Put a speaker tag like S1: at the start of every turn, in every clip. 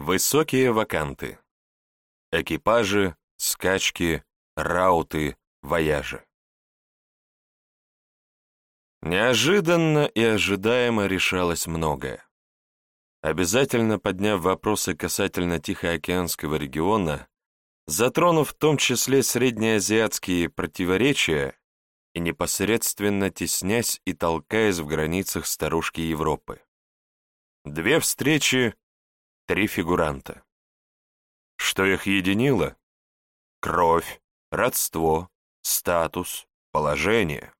S1: Высокие ваканты. Экипажи, скачки, рауты, вояжи. Неожиданно и ожидаемо решалось многое. Обязательно подняв вопросы касательно Тихоокеанского региона, затронув в том числе среднеазиатские противоречия и непосредственно теснясь и толкаясь в границах старушки Европы. Две встречи, три фигуранта. Что их единило? Кровь, родство, статус, положение.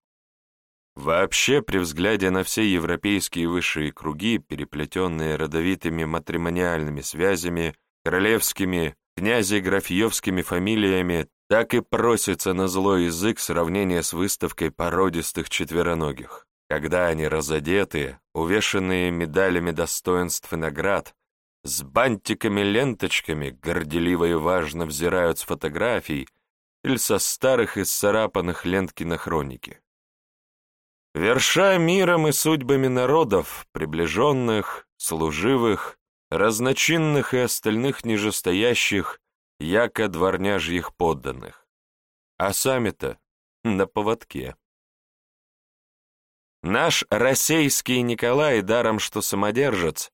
S1: Вообще, при взгляде на все европейские высшие круги, переплетенные родовитыми матримониальными связями, королевскими, князи-графьевскими фамилиями, так и просится на злой язык сравнение с выставкой породистых четвероногих, когда они разодетые, увешанные медалями достоинств и наград, с бантиками-ленточками, горделиво и важно взирают с фотографий или со старых и сцарапанных лент кинохроники. Верша миром и судьбами народов, приближенных, служивых, разночинных и остальных нижестоящих, яко дворняжьих подданных. А сами-то на поводке. Наш российский Николай, даром что самодержец,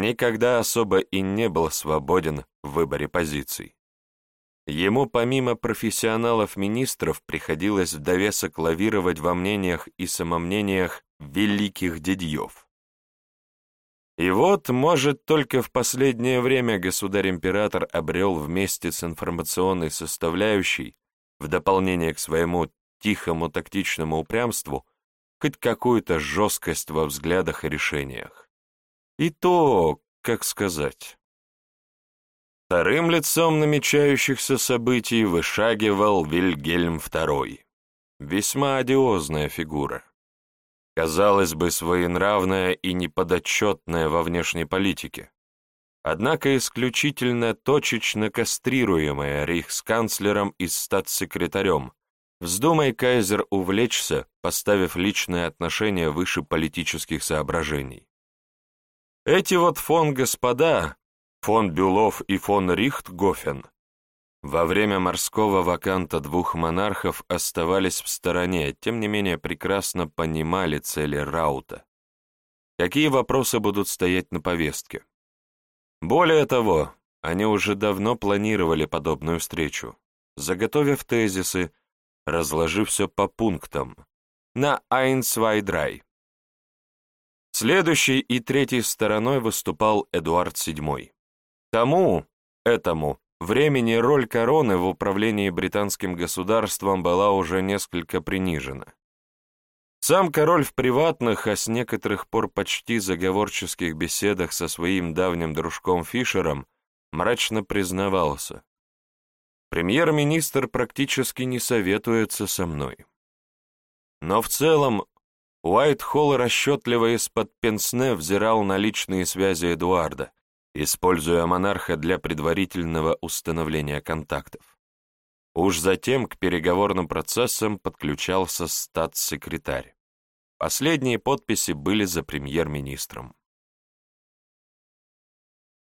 S1: никогда особо и не был свободен в выборе позиций. Ему помимо профессионалов-министров приходилось в довесок лавировать во мнениях и самомнениях великих дядьев. И вот, может, только в последнее время государь-император обрел вместе с информационной составляющей, в дополнение к своему тихому тактичному упрямству, хоть какую-то жесткость во взглядах и решениях. И то, как сказать. Вторым лицом намечающихся событий вышагивал Вильгельм II. Весьма одиозная фигура. Казалось бы, своенравная и неподотчетная во внешней политике. Однако исключительно точечно кастрируемая рейхсканцлером и статс-секретарем, вздумай кайзер увлечься, поставив личные отношения выше политических соображений. Эти вот фон господа, фон Бюлов и фон Рихтгофен, во время морского ваканта двух монархов оставались в стороне, тем не менее прекрасно понимали цели Раута. Какие вопросы будут стоять на повестке? Более того, они уже давно планировали подобную встречу, заготовив тезисы, разложив все по пунктам, на eins, zwei, drei. Следующей и третьей стороной выступал Эдуард VII. К тому, этому, времени роль короны в управлении британским государством была уже несколько принижена. Сам король в приватных, а с некоторых пор почти заговорческих беседах со своим давним дружком Фишером мрачно признавался. Премьер-министр практически не советуется со мной. Но в целом Уайт-Холл расчетливо из-под пенсне взирал на личные связи Эдуарда, используя монарха для предварительного установления контактов. Уж затем к переговорным процессам подключался статс-секретарь. Последние подписи были за премьер-министром.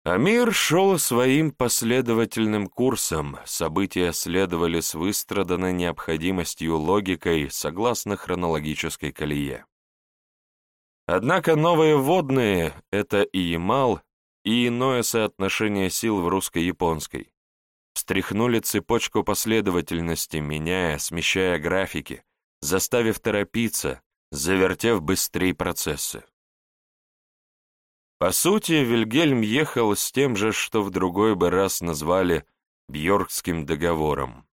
S1: Амир шел своим последовательным курсом, события следовали с выстраданной необходимостью логикой согласно хронологической колее. Однако новые водные — это и Ямал, и иное соотношение сил в русско-японской. Встряхнули цепочку последовательности, меняя, смещая графики, заставив торопиться, завертев быстрее процессы. По сути, Вильгельм ехал с тем же, что в другой бы раз назвали Бьоркским договором.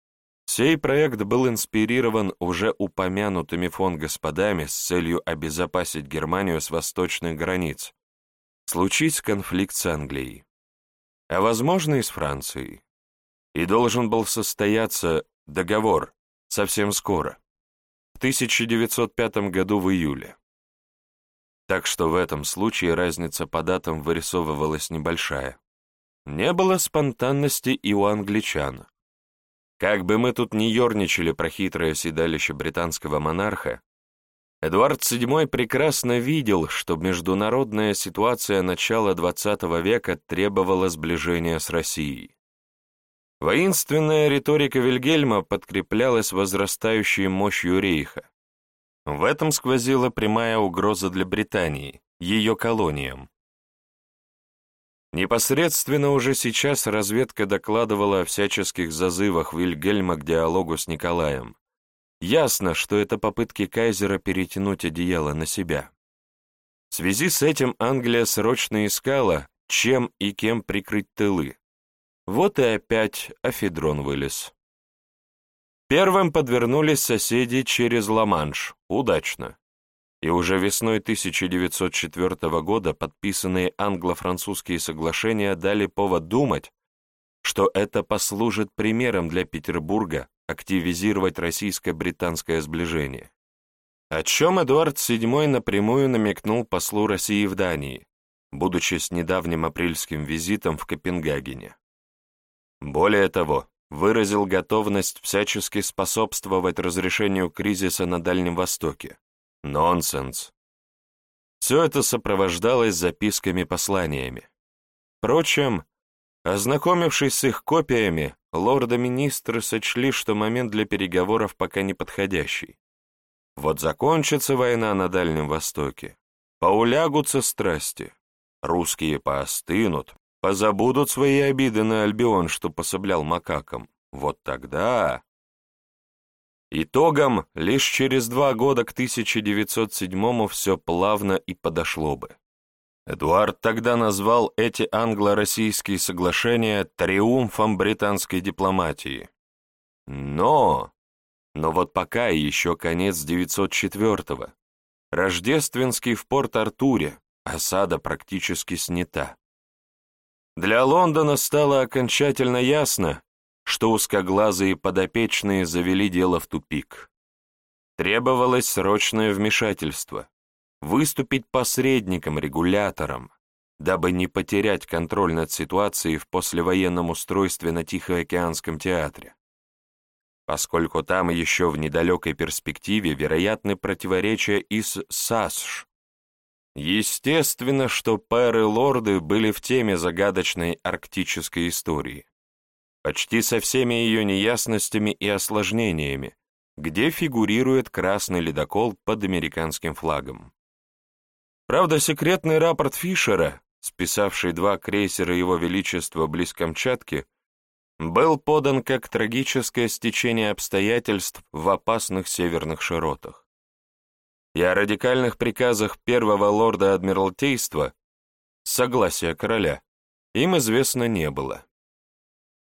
S1: Сей проект был инспирирован уже упомянутыми фон господами с целью обезопасить Германию с восточных границ. Случись конфликт с Англией. А возможно и с Францией. И должен был состояться договор совсем скоро, в 1905 году в июле. Так что в этом случае разница по датам вырисовывалась небольшая. Не было спонтанности и у англичан. Как бы мы тут ни ерничали про хитрое седалище британского монарха, Эдуард VII прекрасно видел, что международная ситуация начала XX века требовала сближения с Россией. Воинственная риторика Вильгельма подкреплялась возрастающей мощью рейха. В этом сквозила прямая угроза для Британии, ее колониям. Непосредственно уже сейчас разведка докладывала о всяческих зазывах Вильгельма к диалогу с Николаем. Ясно, что это попытки кайзера перетянуть одеяло на себя. В связи с этим Англия срочно искала, чем и кем прикрыть тылы. Вот и опять Афедрон вылез. Первым подвернулись соседи через Ла-Манш, удачно. И уже весной 1904 года подписанные англо-французские соглашения дали повод думать, что это послужит примером для Петербурга активизировать российско-британское сближение. О чем Эдуард VII напрямую намекнул послу России в Дании, будучи с недавним апрельским визитом в Копенгагене. Более того, выразил готовность всячески способствовать разрешению кризиса на Дальнем Востоке. Нонсенс. Все это сопровождалось записками-посланиями. Впрочем, ознакомившись с их копиями, лорда-министры сочли, что момент для переговоров пока не подходящий. Вот закончится война на Дальнем Востоке, поулягутся страсти, русские поостынут, позабудут свои обиды на Альбион, что пособлял макакам. Вот тогда... Итогом, лишь через два года к 1907-му все плавно и подошло бы. Эдуард тогда назвал эти англо-российские соглашения триумфом британской дипломатии. Но... Но вот пока еще конец 904-го. Рождественский в Порт-Артуре, осада практически снята. Для Лондона стало окончательно ясно, что узкоглазые подопечные завели дело в тупик. Требовалось срочное вмешательство, выступить посредником, регулятором, дабы не потерять контроль над ситуацией в послевоенном устройстве на Тихоокеанском театре. Поскольку там еще в недалекой перспективе вероятны противоречия и с САСШ. Естественно, что пэры-лорды были в теме загадочной арктической истории. Почти со всеми ее неясностями и осложнениями, где фигурирует красный ледокол под американским флагом. Правда, секретный рапорт Фишера, списавший два крейсера Его Величества близ Камчатки, был подан как трагическое стечение обстоятельств в опасных северных широтах. И о радикальных приказах первого лорда Адмиралтейства, согласия короля, им известно не было.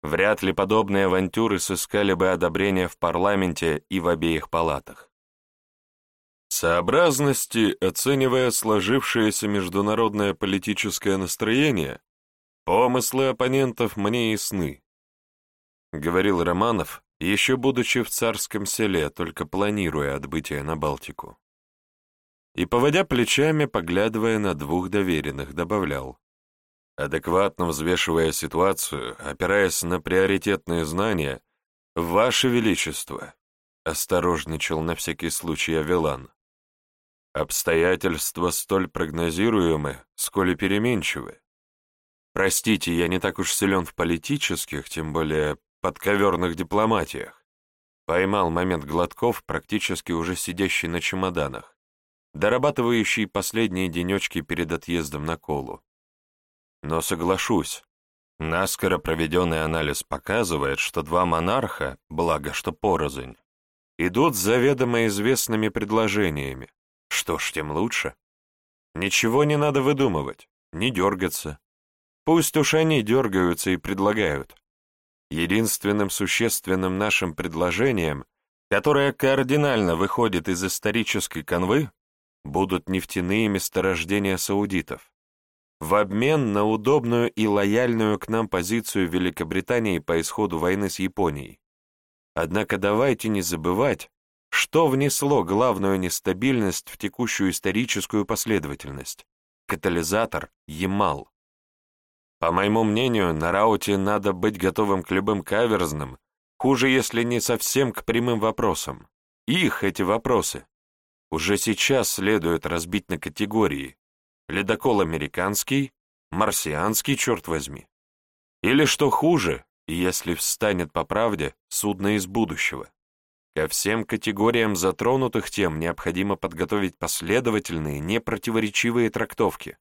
S1: Вряд ли подобные авантюры сыскали бы одобрение в парламенте и в обеих палатах. Сообразности, оценивая сложившееся международное политическое настроение, помыслы оппонентов мне ясны, — говорил Романов, еще будучи в царском селе, только планируя отбытие на Балтику. И, поводя плечами, поглядывая на двух доверенных, добавлял, адекватно взвешивая ситуацию, опираясь на приоритетные знания, «Ваше Величество», — осторожничал на всякий случай Авелан, Обстоятельства столь прогнозируемы, сколь и переменчивы. Простите, я не так уж силен в политических, тем более подковерных дипломатиях. Поймал момент глотков, практически уже сидящий на чемоданах, дорабатывающий последние денечки перед отъездом на колу. Но соглашусь, наскоро проведенный анализ показывает, что два монарха, благо что порознь, идут с заведомо известными предложениями, что ж, тем лучше. Ничего не надо выдумывать, не дергаться. Пусть уж они дергаются и предлагают. Единственным существенным нашим предложением, которое кардинально выходит из исторической канвы, будут нефтяные месторождения саудитов. В обмен на удобную и лояльную к нам позицию Великобритании по исходу войны с Японией. Однако давайте не забывать, что внесло главную нестабильность в текущую историческую последовательность? Катализатор Ямал. По моему мнению, на рауте надо быть готовым к любым каверзным, хуже, если не совсем к прямым вопросам. Их, эти вопросы. Уже сейчас следует разбить на категории ледокол американский, марсианский, черт возьми. Или, что хуже, если встанет по правде, судно из будущего. Ко всем категориям затронутых тем необходимо подготовить последовательные, непротиворечивые трактовки.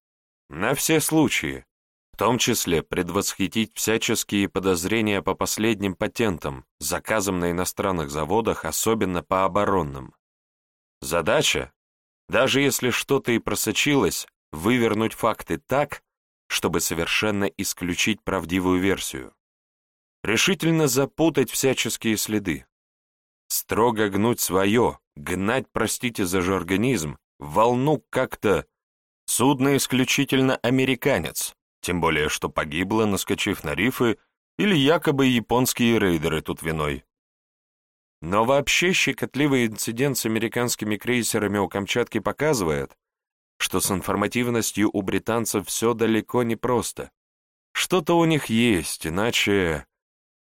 S1: На все случаи, в том числе предвосхитить всяческие подозрения по последним патентам, заказам на иностранных заводах, особенно по оборонным. Задача, даже если что-то и просочилось, вывернуть факты так, чтобы совершенно исключить правдивую версию. Решительно запутать всяческие следы. Строго гнуть свое, гнать, простите за жаргонизм, волну как-то... Судно исключительно американец, тем более, что погибло, наскочив на рифы, или якобы японские рейдеры тут виной. Но вообще щекотливый инцидент с американскими крейсерами у Камчатки показывает, что с информативностью у британцев все далеко не просто. Что-то у них есть, иначе...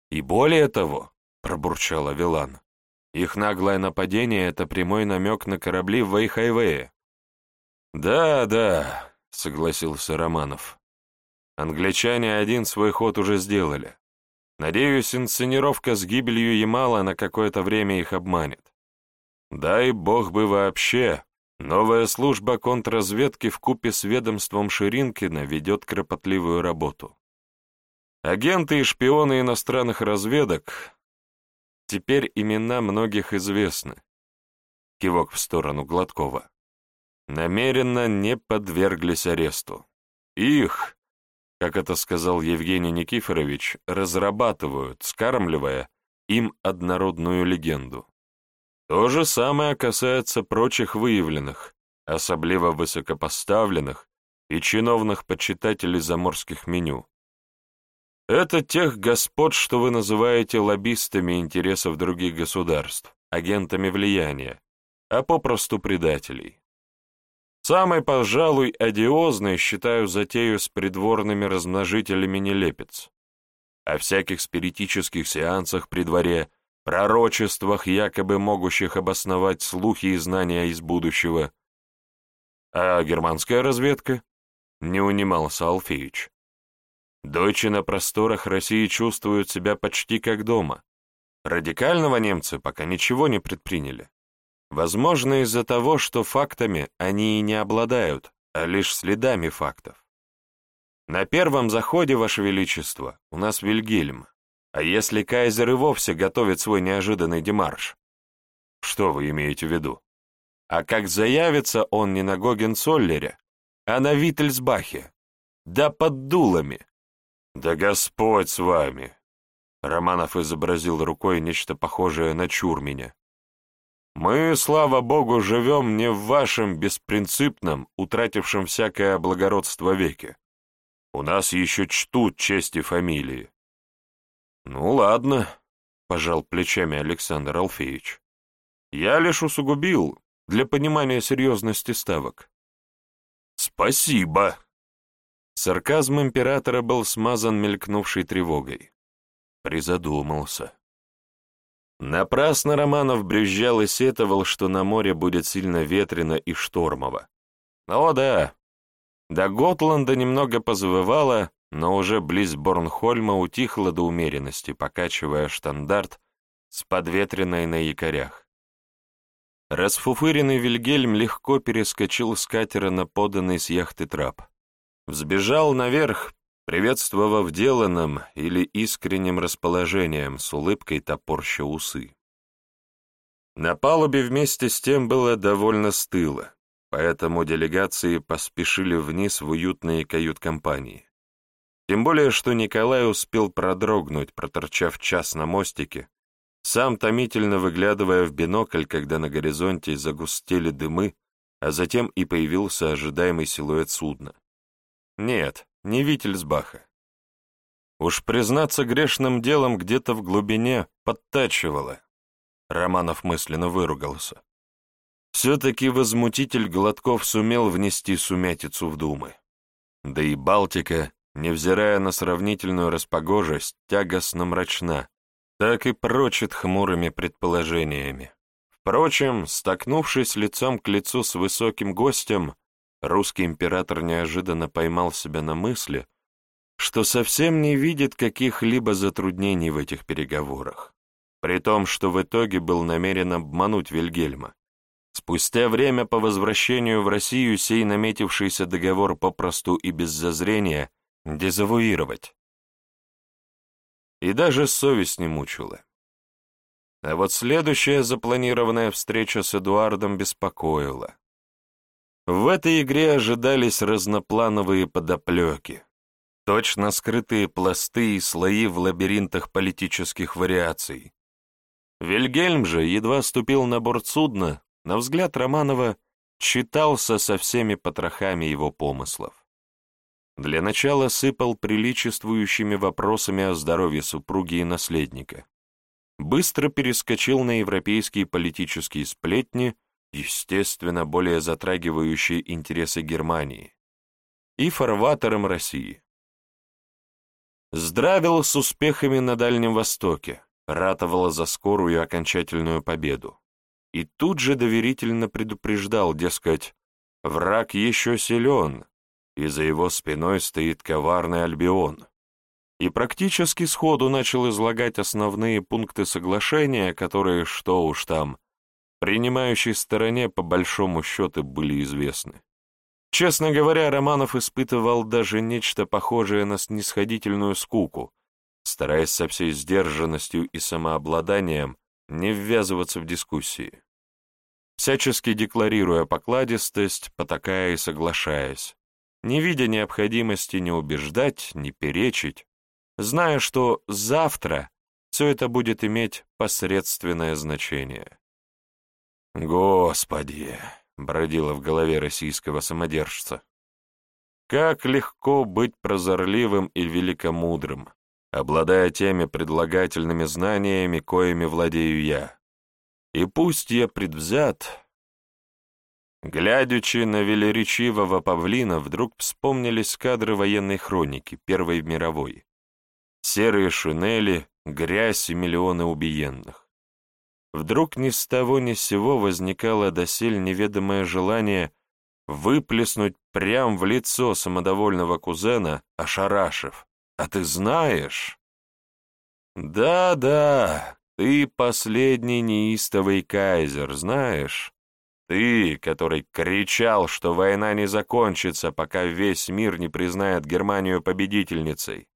S1: И более того, пробурчала Вилан, их наглое нападение — это прямой намек на корабли в Вейхайвее. «Да, да», — согласился Романов. Англичане один свой ход уже сделали. Надеюсь, инсценировка с гибелью Ямала на какое-то время их обманет. Дай бог бы вообще, новая служба контрразведки в купе с ведомством Ширинкина ведет кропотливую работу. Агенты и шпионы иностранных разведок, теперь имена многих известны. Кивок в сторону Гладкова. Намеренно не подверглись аресту. Их, как это сказал Евгений Никифорович, разрабатывают, скармливая им однородную легенду. То же самое касается прочих выявленных, особливо высокопоставленных и чиновных почитателей заморских меню. Это тех господ, что вы называете лоббистами интересов других государств, агентами влияния, а попросту предателей. Самой, пожалуй, одиозной считаю затею с придворными размножителями нелепец. О всяких спиритических сеансах при дворе, пророчествах, якобы могущих обосновать слухи и знания из будущего. А германская разведка? Не унимался Алфеич. Дойчи на просторах России чувствуют себя почти как дома. Радикального немцы пока ничего не предприняли. Возможно, из-за того, что фактами они и не обладают, а лишь следами фактов. На первом заходе, Ваше Величество, у нас Вильгельм. А если кайзер и вовсе готовит свой неожиданный демарш? Что вы имеете в виду? А как заявится он не на Гогенцоллере, а на Виттельсбахе? Да под дулами. Да Господь с вами! Романов изобразил рукой нечто похожее на чур меня. Мы, слава богу, живем не в вашем беспринципном, утратившем всякое благородство веке. У нас еще чтут чести фамилии. Ну ладно, пожал плечами Александр Алфеевич. Я лишь усугубил для понимания серьезности ставок. Спасибо. Сарказм императора был смазан мелькнувшей тревогой. Призадумался. Напрасно Романов брюзжал и сетовал, что на море будет сильно ветрено и штормово. О да, до Готланда немного позавывало, но уже близ Борнхольма утихло до умеренности, покачивая штандарт с подветренной на якорях. Расфуфыренный Вильгельм легко перескочил с катера на поданный с яхты трап. Взбежал наверх, приветствовав деланным или искренним расположением, с улыбкой топорща усы. На палубе вместе с тем было довольно стыло, поэтому делегации поспешили вниз в уютные кают-компании. Тем более, что Николай успел продрогнуть, проторчав час на мостике, сам томительно выглядывая в бинокль, когда на горизонте загустели дымы, а затем и появился ожидаемый силуэт судна. Нет, не Вительсбаха. Уж признаться грешным делом где-то в глубине подтачивало. Романов мысленно выругался. Все-таки возмутитель Гладков сумел внести сумятицу в думы. Да и Балтика, невзирая на сравнительную распогожесть, тягостно мрачна, так и прочит хмурыми предположениями. Впрочем, столкнувшись лицом к лицу с высоким гостем, русский император неожиданно поймал себя на мысли, что совсем не видит каких-либо затруднений в этих переговорах, при том, что в итоге был намерен обмануть Вильгельма. Спустя время по возвращению в Россию сей наметившийся договор попросту и без зазрения дезавуировать. И даже совесть не мучила. А вот следующая запланированная встреча с Эдуардом беспокоила. В этой игре ожидались разноплановые подоплеки, точно скрытые пласты и слои в лабиринтах политических вариаций. Вильгельм же едва ступил на борт судна, на взгляд Романова читался со всеми потрохами его помыслов. Для начала сыпал приличествующими вопросами о здоровье супруги и наследника. Быстро перескочил на европейские политические сплетни, естественно, более затрагивающие интересы Германии, и фарватером России. Здравил с успехами на Дальнем Востоке, ратовала за скорую окончательную победу и тут же доверительно предупреждал, дескать, враг еще силен, и за его спиной стоит коварный Альбион. И практически сходу начал излагать основные пункты соглашения, которые, что уж там, принимающей стороне по большому счету были известны. Честно говоря, Романов испытывал даже нечто похожее на снисходительную скуку, стараясь со всей сдержанностью и самообладанием не ввязываться в дискуссии. Всячески декларируя покладистость, потакая и соглашаясь, не видя необходимости ни убеждать, ни перечить, зная, что завтра все это будет иметь посредственное значение. «Господи!» — бродило в голове российского самодержца. «Как легко быть прозорливым и великомудрым, обладая теми предлагательными знаниями, коими владею я. И пусть я предвзят, глядячи на велеречивого павлина, вдруг вспомнились кадры военной хроники Первой мировой. Серые шинели, грязь и миллионы убиенных. Вдруг ни с того ни с сего возникало досель неведомое желание выплеснуть прямо в лицо самодовольного кузена, ошарашив. А ты знаешь? Да-да, ты последний неистовый кайзер, знаешь? Ты, который кричал, что война не закончится, пока весь мир не признает Германию победительницей.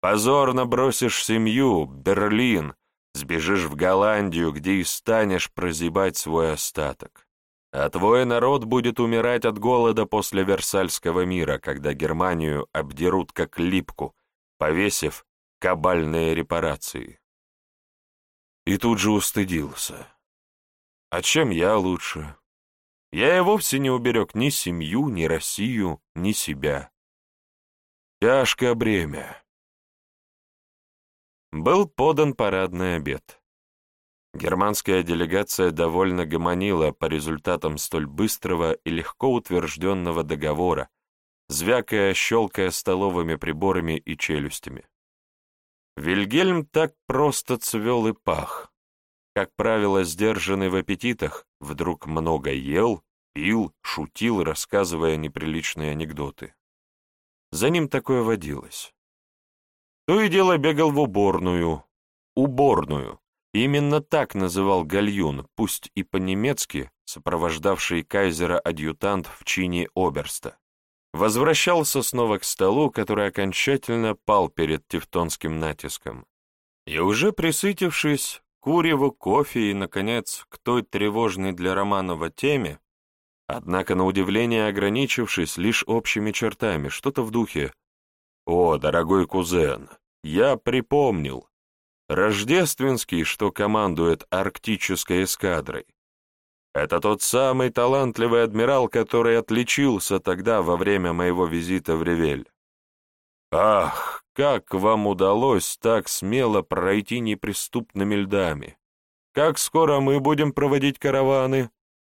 S1: Позорно бросишь семью, Берлин, сбежишь в Голландию, где и станешь прозябать свой остаток. А твой народ будет умирать от голода после Версальского мира, когда Германию обдерут как липку, повесив кабальные репарации. И тут же устыдился. А чем я лучше? Я и вовсе не уберег ни семью, ни Россию, ни себя. Тяжкое бремя. Был подан парадный обед. Германская делегация довольно гомонила по результатам столь быстрого и легко утвержденного договора, звякая, щелкая столовыми приборами и челюстями. Вильгельм так просто цвел и пах. Как правило, сдержанный в аппетитах, вдруг много ел, пил, шутил, рассказывая неприличные анекдоты. За ним такое водилось. То и дело бегал в уборную. Уборную. Именно так называл Гальюн, пусть и по-немецки, сопровождавший кайзера адъютант в чине оберста возвращался снова к столу, который окончательно пал перед тевтонским натиском. И уже присытившись, куреву, кофе и, наконец, к той тревожной для Романова теме, однако, на удивление ограничившись лишь общими чертами, что-то в духе «О, дорогой кузен, я припомнил, Рождественский, что командует арктической эскадрой, это тот самый талантливый адмирал, который отличился тогда во время моего визита в Ревель. Ах, как вам удалось так смело пройти неприступными льдами? Как скоро мы будем проводить караваны?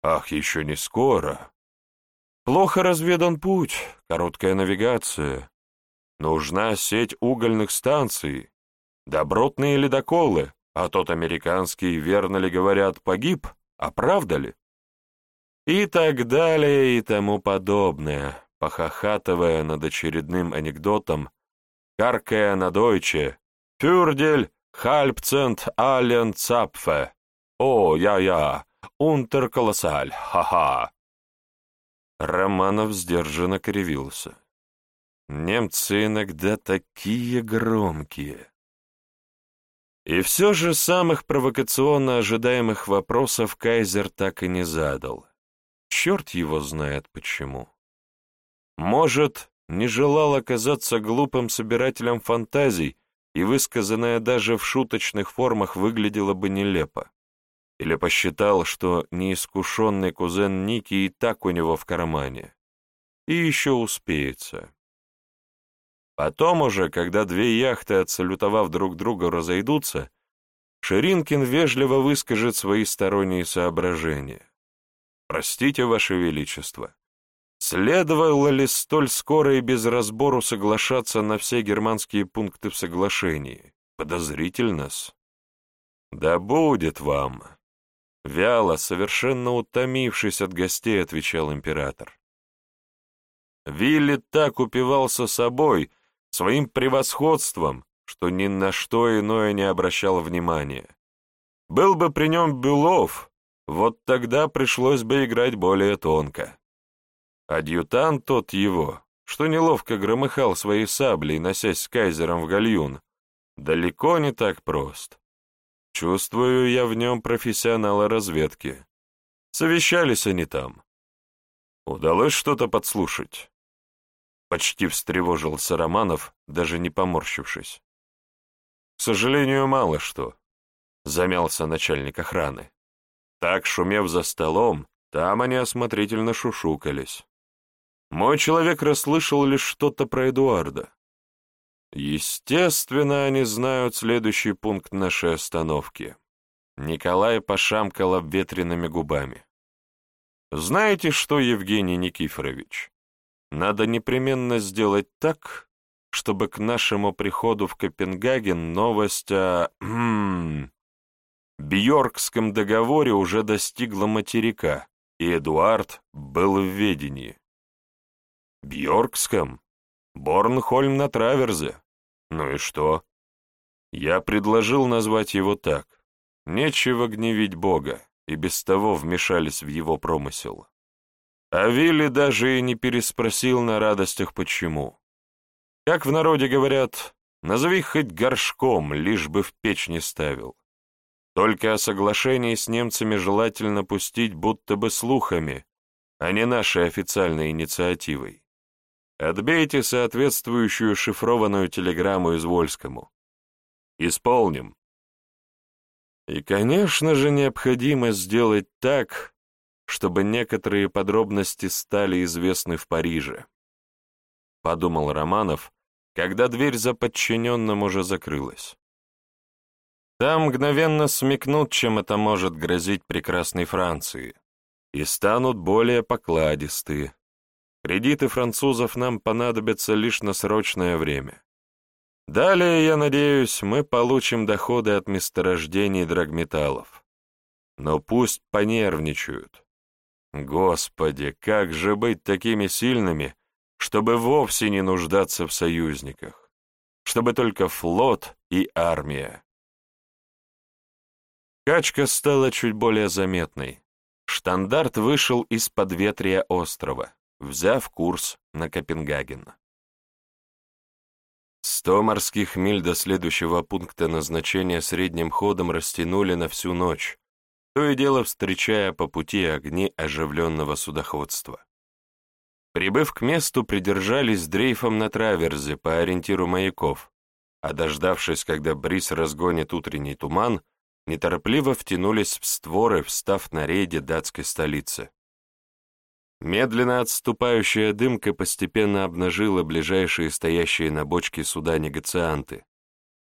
S1: Ах, еще не скоро. Плохо разведан путь, короткая навигация. Нужна сеть угольных станций, добротные ледоколы, а тот американский, верно ли говорят, погиб — А правда ли? И так далее и тому подобное, похохатывая над очередным анекдотом, каркая на дойче «Пюрдель, хальпцент, ален, цапфе, о, я-я, унтерколоссаль, ха-ха». Романов сдержанно кривился. Немцы иногда такие громкие. И все же самых провокационно ожидаемых вопросов Кайзер так и не задал. Черт его знает почему. Может, не желал оказаться глупым собирателем фантазий, и высказанное даже в шуточных формах выглядело бы нелепо. Или посчитал, что неискушенный кузен Ники и так у него в кармане. И еще успеется. Потом уже, когда две яхты, отсалютовав друг друга, разойдутся, Ширинкин вежливо выскажет свои сторонние соображения. «Простите, Ваше Величество, следовало ли столь скоро и без разбору соглашаться на все германские пункты в соглашении? Подозрительно-с». «Да будет вам!» Вяло, совершенно утомившись от гостей, отвечал император. Вилли так упивался собой, своим превосходством, что ни на что иное не обращал внимания. Был бы при нем Бюлов, вот тогда пришлось бы играть более тонко. Адъютант тот его, что неловко громыхал своей саблей, носясь с кайзером в гальюн, далеко не так прост. Чувствую я в нем профессионала разведки. Совещались они там. Удалось что-то подслушать. Почти встревожился Романов, даже не поморщившись. К сожалению, мало что. Замялся начальник охраны. Так, шумев за столом, там они осмотрительно шушукались. Мой человек расслышал лишь что-то про Эдуарда. Естественно, они знают следующий пункт нашей остановки. Николай пошамкал обветренными губами. Знаете что, Евгений Никифорович? Надо непременно сделать так, чтобы к нашему приходу в Копенгаген новость о хм, Бьоркском договоре уже достигла материка, и Эдуард был в ведении. Бьоркском? Борнхольм на траверзе. Ну и что? Я предложил назвать его так. Нечего гневить Бога, и без того вмешались в его промысел. А Вилли даже и не переспросил на радостях почему. Как в народе говорят, назови хоть горшком, лишь бы в печь не ставил. Только о соглашении с немцами желательно пустить будто бы слухами, а не нашей официальной инициативой. Отбейте соответствующую шифрованную телеграмму из Вольскому. Исполним. И, конечно же, необходимо сделать так, чтобы некоторые подробности стали известны в Париже. Подумал Романов, когда дверь за подчиненным уже закрылась. Там мгновенно смекнут, чем это может грозить прекрасной Франции, и станут более покладистые, Кредиты французов нам понадобятся лишь на срочное время. Далее, я надеюсь, мы получим доходы от месторождений драгметаллов. Но пусть понервничают. Господи, как же быть такими сильными, чтобы вовсе не нуждаться в союзниках, чтобы только флот и армия. Качка стала чуть более заметной. Штандарт вышел из подветрия острова взяв курс на Копенгаген. Сто морских миль до следующего пункта назначения средним ходом растянули на всю ночь, то и дело встречая по пути огни оживленного судоходства. Прибыв к месту, придержались дрейфом на траверзе по ориентиру маяков, а дождавшись, когда бриз разгонит утренний туман, неторопливо втянулись в створы, встав на рейде датской столицы. Медленно отступающая дымка постепенно обнажила ближайшие стоящие на бочке суда негацианты,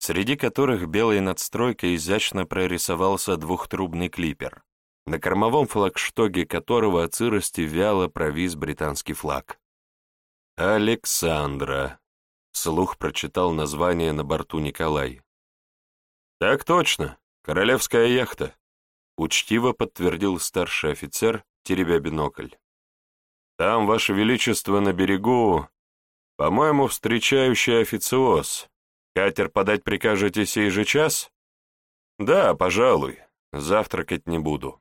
S1: среди которых белой надстройкой изящно прорисовался двухтрубный клипер, на кормовом флагштоге которого от сырости вяло провис британский флаг. «Александра», — слух прочитал название на борту Николай. «Так точно, королевская яхта. — учтиво подтвердил старший офицер, теребя бинокль. «Там, Ваше Величество, на берегу, по-моему, встречающий официоз. Катер подать прикажете сей же час?» «Да, пожалуй. Завтракать не буду».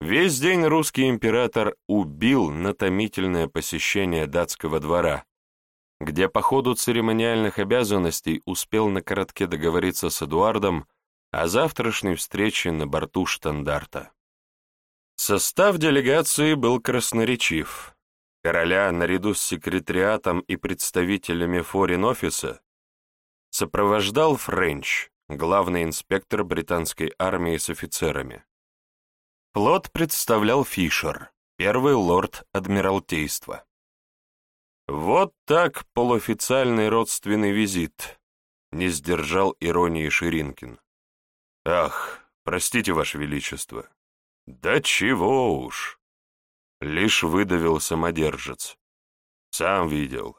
S1: Весь день русский император убил на томительное посещение датского двора, где по ходу церемониальных обязанностей успел на коротке договориться с Эдуардом о завтрашней встрече на борту штандарта. Состав делегации был красноречив. Короля, наряду с секретариатом и представителями форин-офиса, сопровождал Френч, главный инспектор британской армии с офицерами. Флот представлял Фишер, первый лорд Адмиралтейства. Вот так полуофициальный родственный визит, не сдержал иронии Ширинкин. Ах, простите, Ваше Величество. Да чего уж. Лишь выдавил самодержец. Сам видел.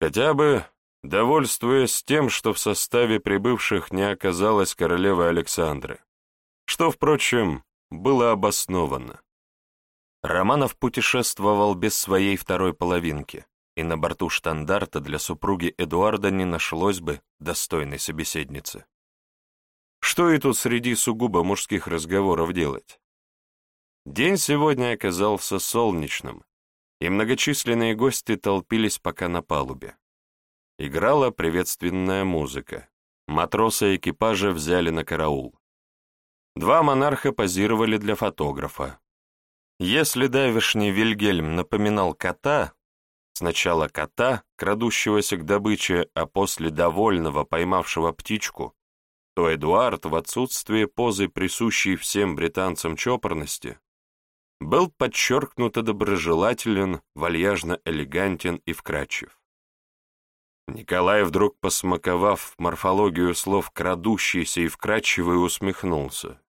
S1: Хотя бы довольствуясь тем, что в составе прибывших не оказалось королевы Александры, что, впрочем, было обосновано. Романов путешествовал без своей второй половинки, и на борту штандарта для супруги Эдуарда не нашлось бы достойной собеседницы. Что и тут среди сугубо мужских разговоров делать? День сегодня оказался солнечным, и многочисленные гости толпились пока на палубе. Играла приветственная музыка. Матросы экипажа взяли на караул. Два монарха позировали для фотографа. Если давишний Вильгельм напоминал кота, сначала кота, крадущегося к добыче, а после довольного, поймавшего птичку, то Эдуард в отсутствие позы, присущей всем британцам чопорности, был подчеркнуто доброжелателен, вальяжно элегантен и вкрадчив. Николай, вдруг посмаковав морфологию слов «крадущийся» и «вкрадчивый», усмехнулся.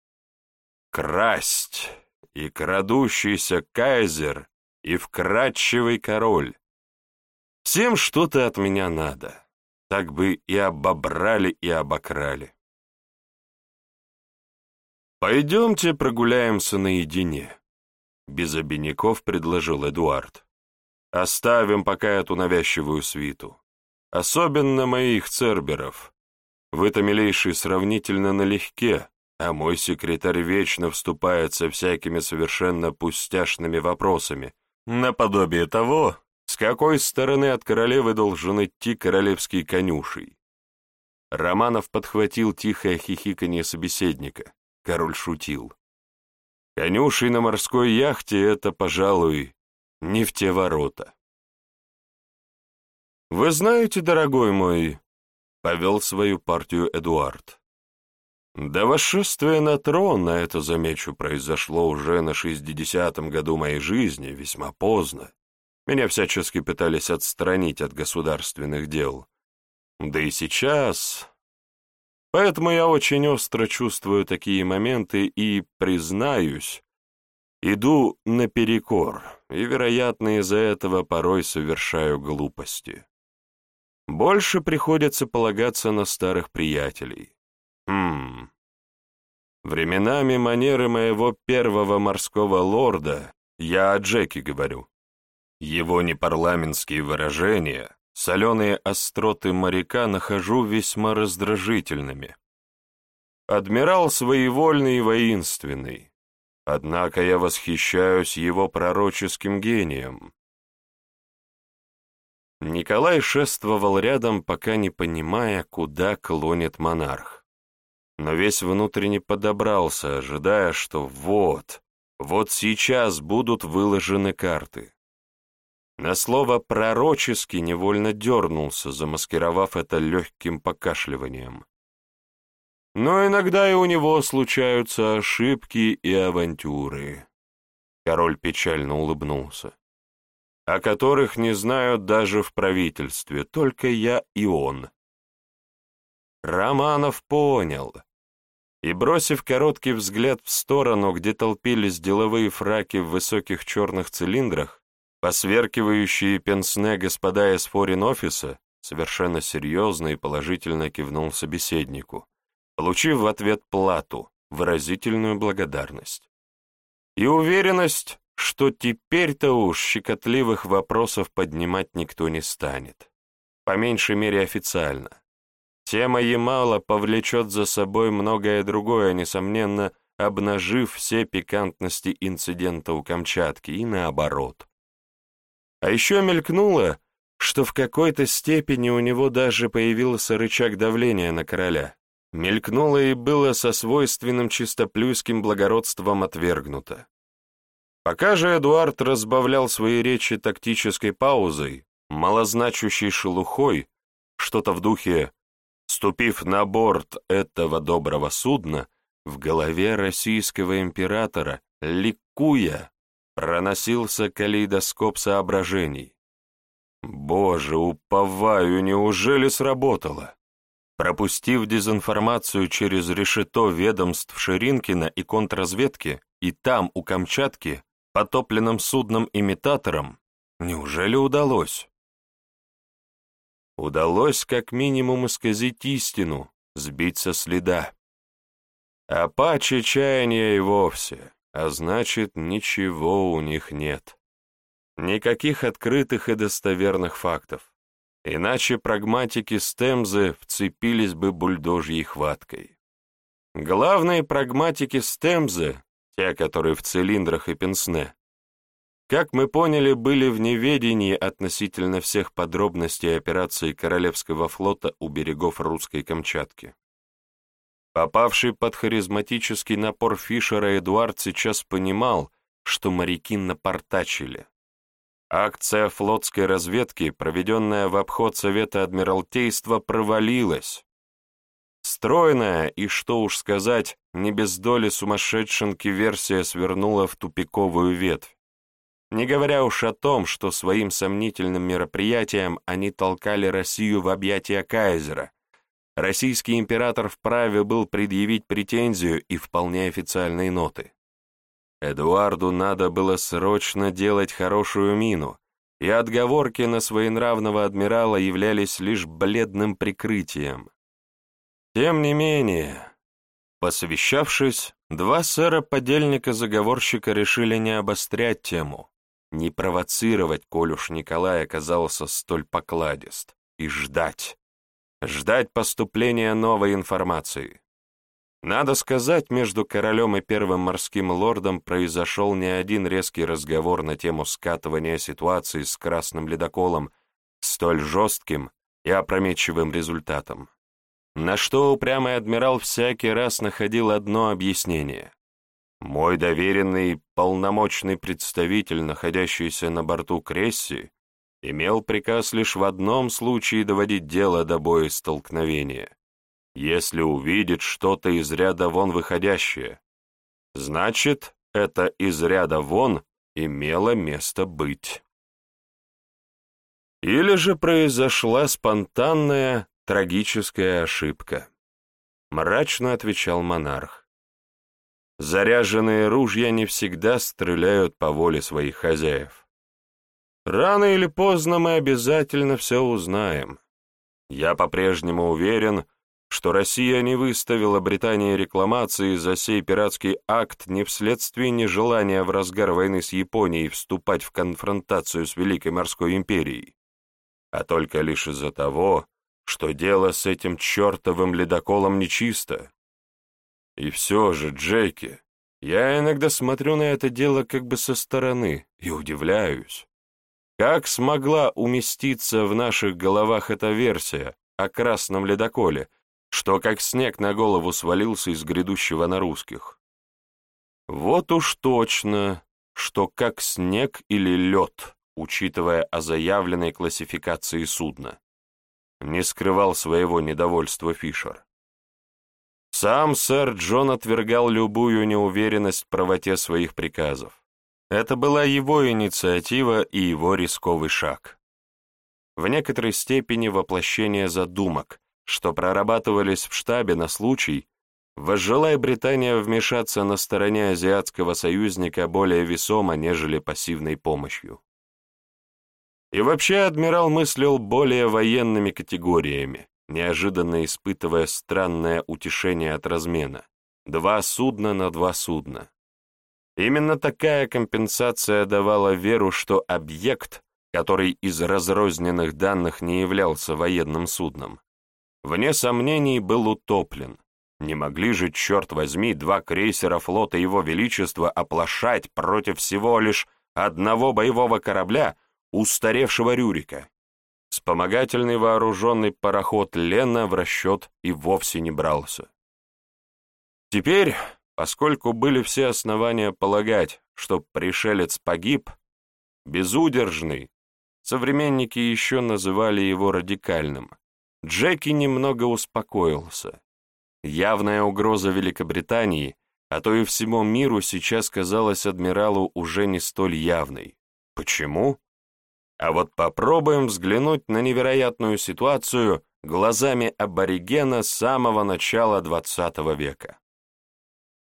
S1: «Красть и крадущийся кайзер и вкрадчивый король. Всем что-то от меня надо, так бы и обобрали, и обокрали». «Пойдемте прогуляемся наедине», — без обиняков предложил Эдуард. «Оставим пока эту навязчивую свиту. Особенно моих церберов. Вы-то, милейший, сравнительно налегке, а мой секретарь вечно вступает со всякими совершенно пустяшными вопросами, наподобие того, с какой стороны от королевы должен идти королевский конюший. Романов подхватил тихое хихиканье собеседника. Король шутил. Конюшей на морской яхте — это, пожалуй, не в те ворота. «Вы знаете, дорогой мой», — повел свою партию Эдуард, «до восшествия на трон, на это, замечу, произошло уже на шестидесятом году моей жизни, весьма поздно. Меня всячески пытались отстранить от государственных дел. Да и сейчас, Поэтому я очень остро чувствую такие моменты и, признаюсь, иду наперекор, и, вероятно, из-за этого порой совершаю глупости. Больше приходится полагаться на старых приятелей. Хм. Временами манеры моего первого морского лорда, я о Джеке говорю, его непарламентские выражения, Соленые остроты моряка нахожу весьма раздражительными. Адмирал своевольный и воинственный, однако я восхищаюсь его пророческим гением. Николай шествовал рядом, пока не понимая, куда клонит монарх. Но весь внутренне подобрался, ожидая, что вот, вот сейчас будут выложены карты. На слово «пророчески» невольно дернулся, замаскировав это легким покашливанием. Но иногда и у него случаются ошибки и авантюры. Король печально улыбнулся. О которых не знают даже в правительстве, только я и он. Романов понял. И, бросив короткий взгляд в сторону, где толпились деловые фраки в высоких черных цилиндрах, Посверкивающие пенсне господа из форин-офиса совершенно серьезно и положительно кивнул собеседнику, получив в ответ плату, выразительную благодарность. И уверенность, что теперь-то уж щекотливых вопросов поднимать никто не станет. По меньшей мере официально. Тема Ямала повлечет за собой многое другое, несомненно, обнажив все пикантности инцидента у Камчатки и наоборот. А еще мелькнуло, что в какой-то степени у него даже появился рычаг давления на короля. Мелькнуло и было со свойственным чистоплюйским благородством отвергнуто. Пока же Эдуард разбавлял свои речи тактической паузой, малозначущей шелухой, что-то в духе «ступив на борт этого доброго судна», в голове российского императора, ликуя, проносился калейдоскоп соображений. Боже, уповаю, неужели сработало? Пропустив дезинформацию через решето ведомств Ширинкина и контрразведки, и там, у Камчатки, потопленным судном-имитатором, неужели удалось? Удалось как минимум исказить истину, сбить со следа. Апачи чаяния и вовсе, а значит, ничего у них нет. Никаких открытых и достоверных фактов. Иначе прагматики Стемзы вцепились бы бульдожьей хваткой. Главные прагматики Стемзы, те, которые в цилиндрах и пенсне, как мы поняли, были в неведении относительно всех подробностей операции Королевского флота у берегов русской Камчатки. Попавший под харизматический напор Фишера Эдуард сейчас понимал, что моряки напортачили. Акция флотской разведки, проведенная в обход Совета Адмиралтейства, провалилась. Стройная и, что уж сказать, не без доли сумасшедшенки версия свернула в тупиковую ветвь. Не говоря уж о том, что своим сомнительным мероприятием они толкали Россию в объятия Кайзера, российский император вправе был предъявить претензию и вполне официальные ноты. Эдуарду надо было срочно делать хорошую мину, и отговорки на своенравного адмирала являлись лишь бледным прикрытием. Тем не менее, посовещавшись, два сэра-подельника-заговорщика решили не обострять тему, не провоцировать, коль уж Николай оказался столь покладист, и ждать ждать поступления новой информации. Надо сказать, между королем и первым морским лордом произошел не один резкий разговор на тему скатывания ситуации с красным ледоколом столь жестким и опрометчивым результатом. На что упрямый адмирал всякий раз находил одно объяснение. Мой доверенный, полномочный представитель, находящийся на борту Кресси, имел приказ лишь в одном случае доводить дело до боестолкновения, если увидит что-то из ряда вон выходящее. Значит, это из ряда вон имело место быть. Или же произошла спонтанная, трагическая ошибка. Мрачно отвечал монарх. Заряженные ружья не всегда стреляют по воле своих хозяев. Рано или поздно мы обязательно все узнаем. Я по-прежнему уверен, что Россия не выставила Британии рекламации за сей пиратский акт не вследствие нежелания в разгар войны с Японией вступать в конфронтацию с Великой морской империей, а только лишь из-за того, что дело с этим чертовым ледоколом нечисто. И все же, Джеки, я иногда смотрю на это дело как бы со стороны и удивляюсь. Как смогла уместиться в наших головах эта версия о красном ледоколе, что как снег на голову свалился из грядущего на русских? Вот уж точно, что как снег или лед, учитывая о заявленной классификации судна. Не скрывал своего недовольства Фишер. Сам сэр Джон отвергал любую неуверенность в правоте своих приказов. Это была его инициатива и его рисковый шаг. В некоторой степени воплощение задумок, что прорабатывались в штабе на случай, возжелая Британия вмешаться на стороне азиатского союзника более весомо, нежели пассивной помощью. И вообще адмирал мыслил более военными категориями, неожиданно испытывая странное утешение от размена, Два судна на два судна. Именно такая компенсация давала веру, что объект, который из разрозненных данных не являлся военным судном, вне сомнений был утоплен. Не могли же, черт возьми, два крейсера флота Его Величества оплошать против всего лишь одного боевого корабля, устаревшего Рюрика. Вспомогательный вооруженный пароход Лена в расчет и вовсе не брался. Теперь, поскольку были все основания полагать, что пришелец погиб, безудержный, современники еще называли его радикальным, Джеки немного успокоился. Явная угроза Великобритании, а то и всему миру сейчас казалась адмиралу уже не столь явной. Почему? А вот попробуем взглянуть на невероятную ситуацию глазами аборигена с самого начала XX века.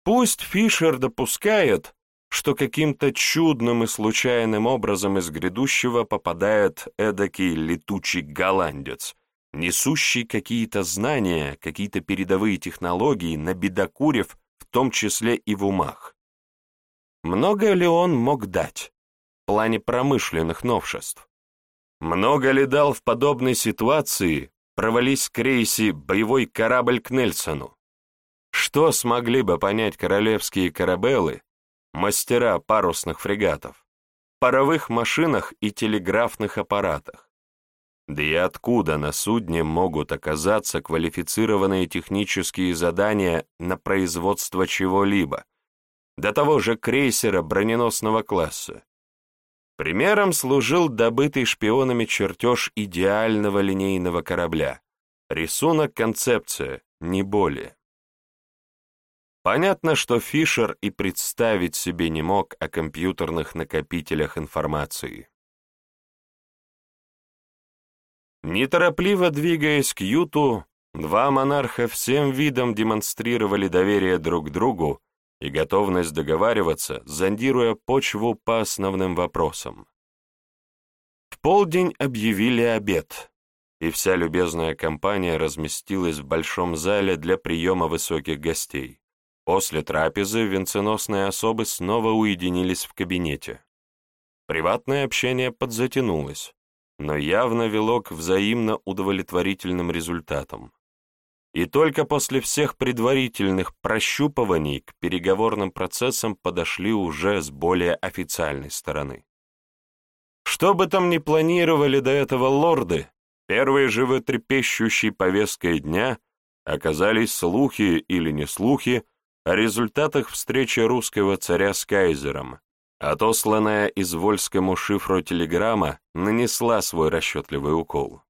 S1: Пусть Фишер допускает, что каким-то чудным и случайным образом из грядущего попадает эдакий летучий голландец, несущий какие-то знания, какие-то передовые технологии, набедокурив, в том числе и в умах. Много ли он мог дать в плане промышленных новшеств? Много ли дал в подобной ситуации провались к рейсе боевой корабль к Нельсону? Что смогли бы понять королевские корабелы, мастера парусных фрегатов, паровых машинах и телеграфных аппаратах? Да и откуда на судне могут оказаться квалифицированные технические задания на производство чего-либо, до того же крейсера броненосного класса? Примером служил добытый шпионами чертеж идеального линейного корабля. Рисунок-концепция, не более. Понятно, что Фишер и представить себе не мог о компьютерных накопителях информации. Неторопливо двигаясь к Юту, два монарха всем видом демонстрировали доверие друг другу и готовность договариваться, зондируя почву по основным вопросам. В полдень объявили обед, и вся любезная компания разместилась в большом зале для приема высоких гостей. После трапезы венценосные особы снова уединились в кабинете. Приватное общение подзатянулось но явно вело к взаимно удовлетворительным результатам. И только после всех предварительных прощупываний к переговорным процессам подошли уже с более официальной стороны. Что бы там ни планировали до этого лорды, первой животрепещущей повесткой дня оказались слухи или не слухи о результатах встречи русского царя с кайзером, Отосланная из Вольскому шифру телеграмма нанесла свой расчетливый укол.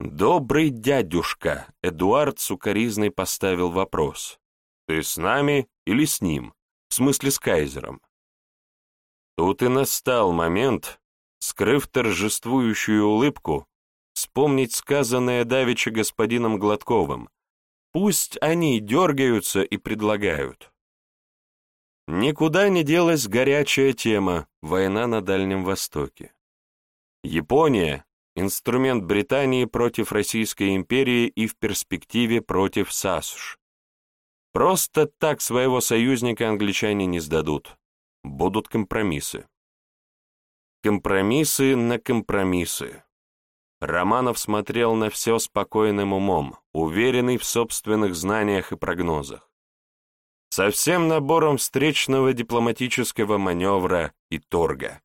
S1: «Добрый дядюшка!» — Эдуард сукоризной поставил вопрос. «Ты с нами или с ним? В смысле с кайзером?» Тут и настал момент, скрыв торжествующую улыбку, вспомнить сказанное давеча господином Гладковым. Пусть они дергаются и предлагают. Никуда не делась горячая тема «Война на Дальнем Востоке». Япония – инструмент Британии против Российской империи и в перспективе против САСШ. Просто так своего союзника англичане не сдадут. Будут компромиссы. Компромиссы на компромиссы. Романов смотрел на все спокойным умом, уверенный в собственных знаниях и прогнозах со всем набором встречного дипломатического маневра и торга.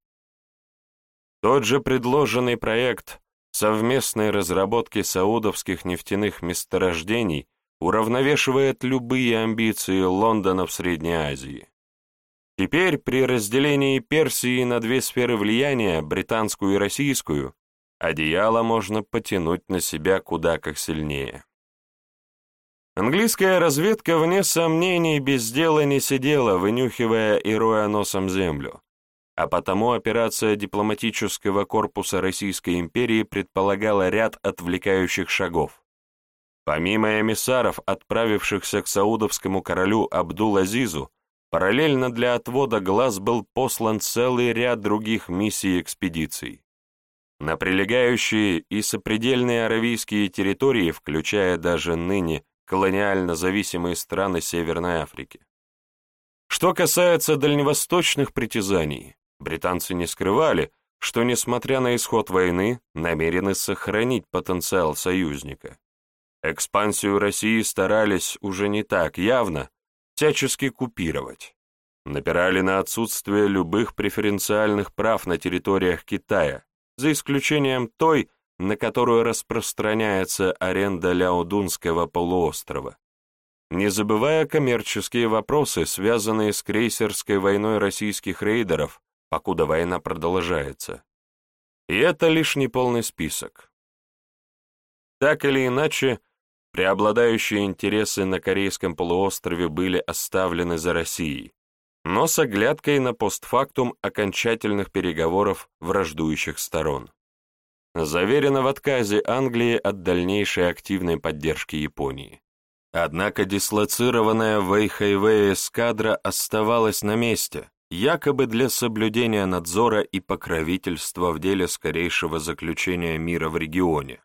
S1: Тот же предложенный проект совместной разработки саудовских нефтяных месторождений уравновешивает любые амбиции Лондона в Средней Азии. Теперь при разделении Персии на две сферы влияния, британскую и российскую, одеяло можно потянуть на себя куда как сильнее. Английская разведка, вне сомнений, без дела не сидела, вынюхивая и роя носом землю. А потому операция дипломатического корпуса Российской империи предполагала ряд отвлекающих шагов. Помимо эмиссаров, отправившихся к саудовскому королю Абдул-Азизу, параллельно для отвода глаз был послан целый ряд других миссий и экспедиций. На прилегающие и сопредельные аравийские территории, включая даже ныне колониально зависимые страны Северной Африки. Что касается дальневосточных притязаний, британцы не скрывали, что, несмотря на исход войны, намерены сохранить потенциал союзника. Экспансию России старались уже не так явно, всячески купировать. Напирали на отсутствие любых преференциальных прав на территориях Китая, за исключением той, на которую распространяется аренда Ляодунского полуострова. Не забывая коммерческие вопросы, связанные с крейсерской войной российских рейдеров, покуда война продолжается. И это лишь неполный список. Так или иначе, преобладающие интересы на Корейском полуострове были оставлены за Россией, но с оглядкой на постфактум окончательных переговоров враждующих сторон. Заверено в отказе Англии от дальнейшей активной поддержки Японии. Однако дислоцированная в эскадра оставалась на месте, якобы для соблюдения надзора и покровительства в деле скорейшего заключения мира в регионе.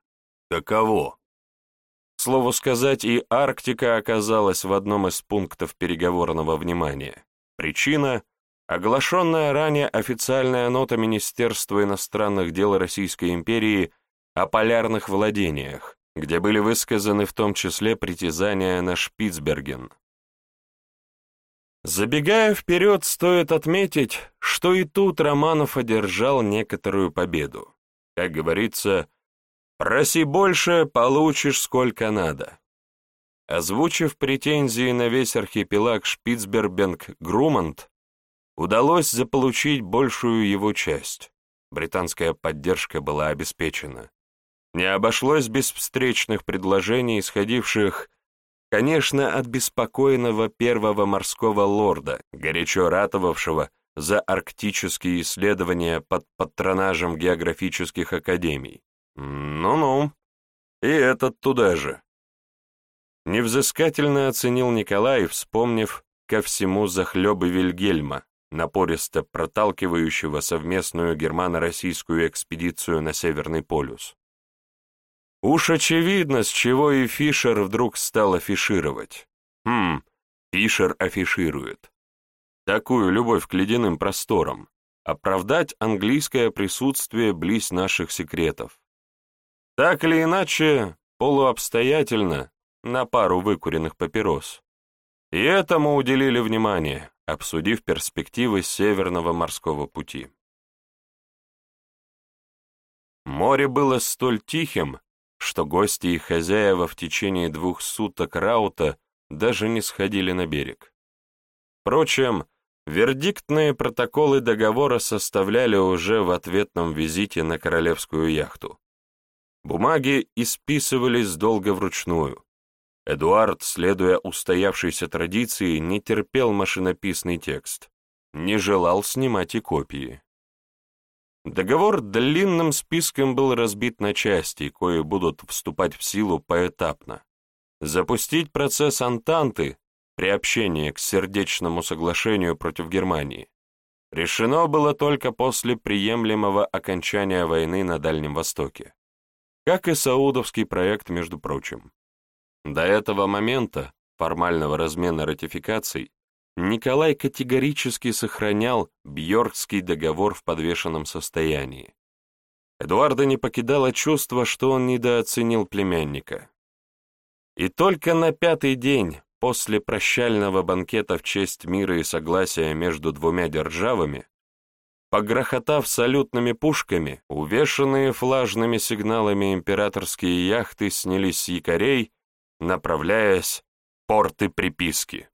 S1: Каково? Слову сказать, и Арктика оказалась в одном из пунктов переговорного внимания. Причина – оглашенная ранее официальная нота Министерства иностранных дел Российской империи о полярных владениях, где были высказаны в том числе притязания на Шпицберген. Забегая вперед, стоит отметить, что и тут Романов одержал некоторую победу. Как говорится, «Проси больше, получишь сколько надо». Озвучив претензии на весь архипелаг Шпицбербенг-Грумант, удалось заполучить большую его часть. Британская поддержка была обеспечена. Не обошлось без встречных предложений, исходивших Конечно, от беспокойного первого морского лорда, горячо ратовавшего за арктические исследования под патронажем географических академий. Ну-ну, и этот туда же. Невзыскательно оценил Николай, вспомнив ко всему захлебы Вильгельма, напористо проталкивающего совместную германо-российскую экспедицию на Северный полюс. Уж очевидно, с чего и Фишер вдруг стал афишировать. Хм, Фишер афиширует. Такую любовь к ледяным просторам. Оправдать английское присутствие близ наших секретов. Так или иначе, полуобстоятельно, на пару выкуренных папирос. И этому уделили внимание, обсудив перспективы Северного морского пути. Море было столь тихим, что гости и хозяева в течение двух суток раута даже не сходили на берег. Впрочем, вердиктные протоколы договора составляли уже в ответном визите на королевскую яхту. Бумаги исписывались долго вручную. Эдуард, следуя устоявшейся традиции, не терпел машинописный текст, не желал снимать и копии. Договор длинным списком был разбит на части, кои будут вступать в силу поэтапно. Запустить процесс Антанты, приобщение к сердечному соглашению против Германии, решено было только после приемлемого окончания войны на Дальнем Востоке, как и саудовский проект, между прочим. До этого момента, формального размена ратификаций, Николай категорически сохранял Бьоркский договор в подвешенном состоянии. Эдуарда не покидало чувство, что он недооценил племянника. И только на пятый день после прощального банкета в честь мира и согласия между двумя державами, погрохотав салютными пушками, увешанные флажными сигналами императорские яхты снялись с якорей, направляясь порты приписки.